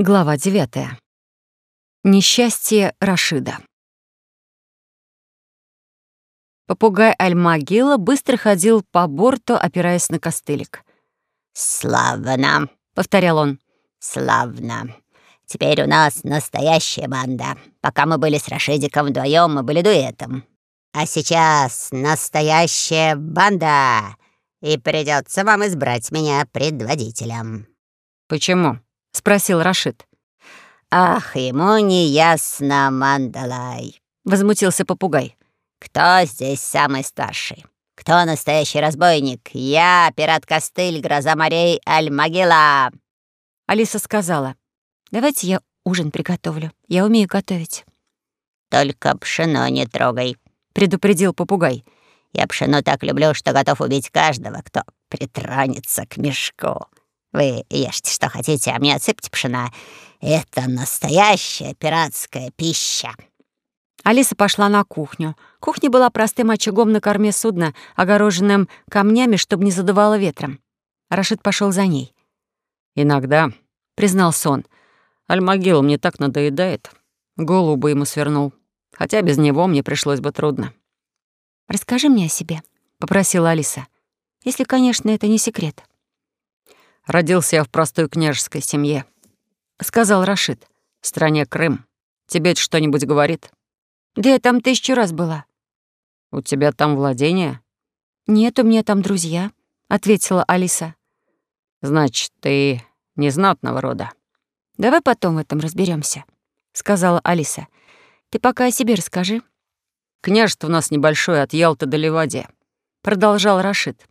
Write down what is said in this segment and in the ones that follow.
Глава 9. Несчастье Рашида. Попугай Аль-Магила быстро ходил по борту, опираясь на костылик. «Славно», — повторял он. «Славно. Теперь у нас настоящая банда. Пока мы были с Рашидиком вдвоем, мы были дуэтом. А сейчас настоящая банда, и придется вам избрать меня предводителем». «Почему?» — спросил Рашид. «Ах, ему не ясно, Мандалай», — возмутился попугай. «Кто здесь самый старший? Кто настоящий разбойник? Я, пират-костыль, гроза морей, Аль-Магила!» Алиса сказала, «Давайте я ужин приготовлю. Я умею готовить». «Только пшено не трогай», — предупредил попугай. «Я пшено так люблю, что готов убить каждого, кто притронется к мешку». Вы ешьте, что хотите, а мне отсыпьте пшена. Это настоящая пиратская пища». Алиса пошла на кухню. Кухня была простым очагом на корме судна, огороженным камнями, чтобы не задувало ветром. Рашид пошел за ней. «Иногда», — признался он, — «Альмагил мне так надоедает. Голову бы ему свернул. Хотя без него мне пришлось бы трудно». «Расскажи мне о себе», — попросила Алиса. «Если, конечно, это не секрет». Родился я в простой княжеской семье», — сказал Рашид. «В стране Крым. Тебе это что-нибудь говорит?» «Да я там тысячу раз была». «У тебя там владение?» «Нет, у меня там друзья», — ответила Алиса. «Значит, ты не знатного рода». «Давай потом в этом разберемся, сказала Алиса. «Ты пока о себе расскажи». «Княжество у нас небольшое, от Ялты до Ливади», — продолжал Рашид.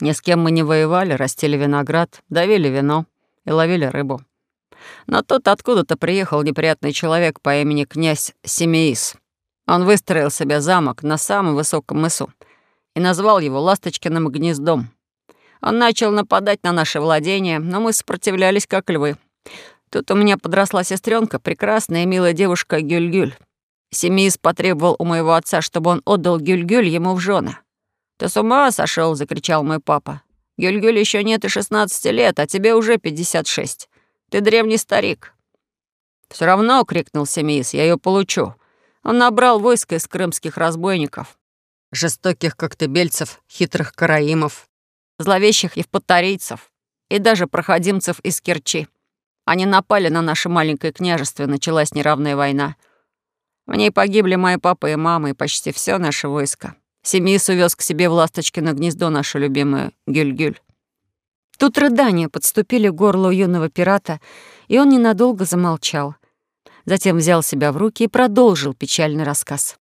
Ни с кем мы не воевали, растили виноград, давили вино и ловили рыбу. Но тут откуда-то приехал неприятный человек по имени князь Семеис. Он выстроил себе замок на самом высоком мысу и назвал его Ласточкиным гнездом. Он начал нападать на наши владения, но мы сопротивлялись, как львы. Тут у меня подросла сестренка, прекрасная и милая девушка Гюль-Гюль. Семеис потребовал у моего отца, чтобы он отдал Гюль-Гюль ему в жены. «Ты с ума сошел? закричал мой папа. «Гюль-Гюль еще нет и 16 лет, а тебе уже 56. Ты древний старик». Все равно», — крикнул Семис, — «я ее получу». Он набрал войско из крымских разбойников, жестоких коктебельцев, хитрых караимов, зловещих евпаторийцев и даже проходимцев из Керчи. Они напали на наше маленькое княжество, и началась неравная война. В ней погибли мои папа и мама, и почти все наше войско. Семис увез к себе в Ласточкино гнездо нашу любимую Гюль-Гюль. Тут рыдания подступили к горлу юного пирата, и он ненадолго замолчал. Затем взял себя в руки и продолжил печальный рассказ.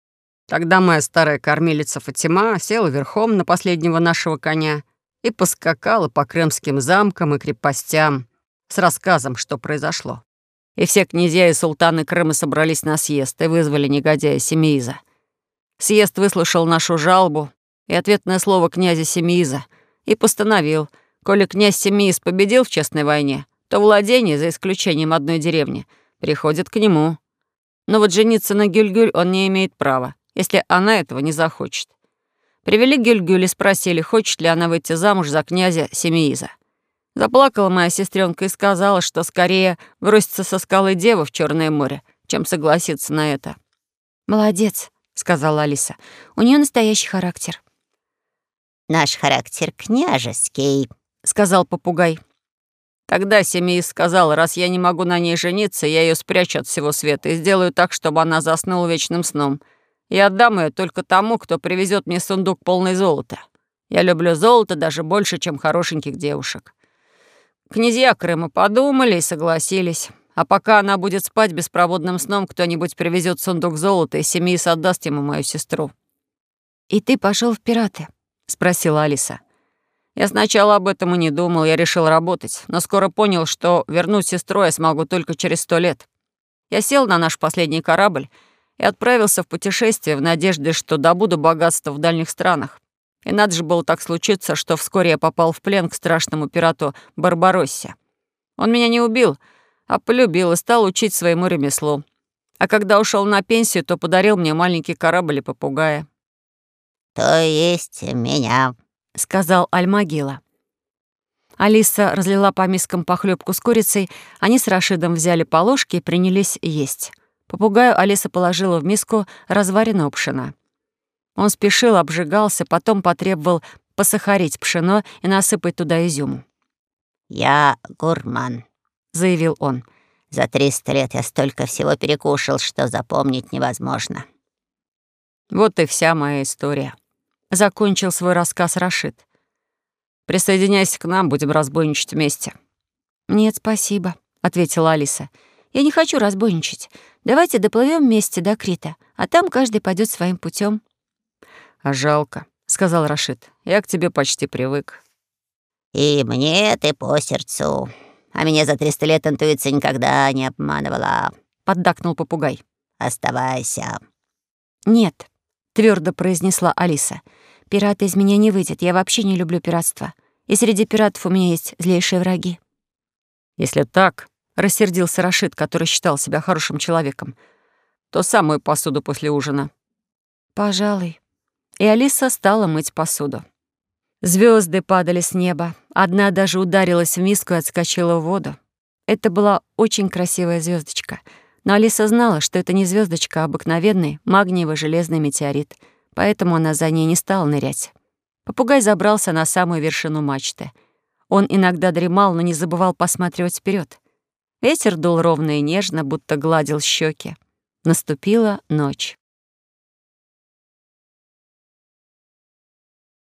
Тогда моя старая кормилица Фатима села верхом на последнего нашего коня и поскакала по крымским замкам и крепостям с рассказом, что произошло. И все князья и султаны Крыма собрались на съезд и вызвали негодяя Семииза — Съезд выслушал нашу жалобу и ответное слово князя Семииза и постановил, коли князь Семииз победил в честной войне, то владение, за исключением одной деревни, приходит к нему. Но вот жениться на Гюльгюль он не имеет права, если она этого не захочет. Привели Гюльгюль и спросили, хочет ли она выйти замуж за князя Семииза. Заплакала моя сестренка и сказала, что скорее бросится со скалы дева в Черное море, чем согласится на это. «Молодец», — сказала Алиса. «У нее настоящий характер». «Наш характер княжеский», — сказал попугай. Тогда Семей сказал, раз я не могу на ней жениться, я ее спрячу от всего света и сделаю так, чтобы она заснула вечным сном. И отдам ее только тому, кто привезет мне сундук полный золота. Я люблю золото даже больше, чем хорошеньких девушек. Князья Крыма подумали и согласились. А пока она будет спать беспроводным сном, кто-нибудь привезет сундук золота, и Семис отдаст ему мою сестру». «И ты пошел в пираты?» — спросила Алиса. «Я сначала об этом и не думал, я решил работать, но скоро понял, что вернуть сестру я смогу только через сто лет. Я сел на наш последний корабль и отправился в путешествие в надежде, что добуду богатство в дальних странах. И надо же было так случиться, что вскоре я попал в плен к страшному пирату Барбароссе. Он меня не убил — а полюбил и стал учить своему ремеслу. А когда ушел на пенсию, то подарил мне маленький корабль и попугая. «То есть меня», — сказал Альмагила. Алиса разлила по мискам похлебку с курицей, они с Рашидом взяли по ложке и принялись есть. Попугаю Алиса положила в миску разваренного пшена. Он спешил, обжигался, потом потребовал посахарить пшено и насыпать туда изюму. «Я гурман», — заявил он. «За триста лет я столько всего перекушал, что запомнить невозможно». «Вот и вся моя история», — закончил свой рассказ Рашид. Присоединяйся к нам, будем разбойничать вместе». «Нет, спасибо», — ответила Алиса. «Я не хочу разбойничать. Давайте доплывем вместе до Крита, а там каждый пойдет своим путем. «А жалко», — сказал Рашид. «Я к тебе почти привык». «И мне ты по сердцу. А меня за триста лет интуиция никогда не обманывала», — поддакнул попугай. «Оставайся». «Нет», — твердо произнесла Алиса. Пирата из меня не выйдет, я вообще не люблю пиратство. И среди пиратов у меня есть злейшие враги». «Если так», — рассердился Рашид, который считал себя хорошим человеком, «то самую посуду после ужина». «Пожалуй». И Алиса стала мыть посуду. Звезды падали с неба. Одна даже ударилась в миску и отскочила в воду. Это была очень красивая звездочка, но Алиса знала, что это не звездочка, а обыкновенный магниевый железный метеорит — поэтому она за ней не стала нырять. Попугай забрался на самую вершину мачты. Он иногда дремал, но не забывал посматривать вперед. Ветер дул ровно и нежно, будто гладил щеки. Наступила ночь.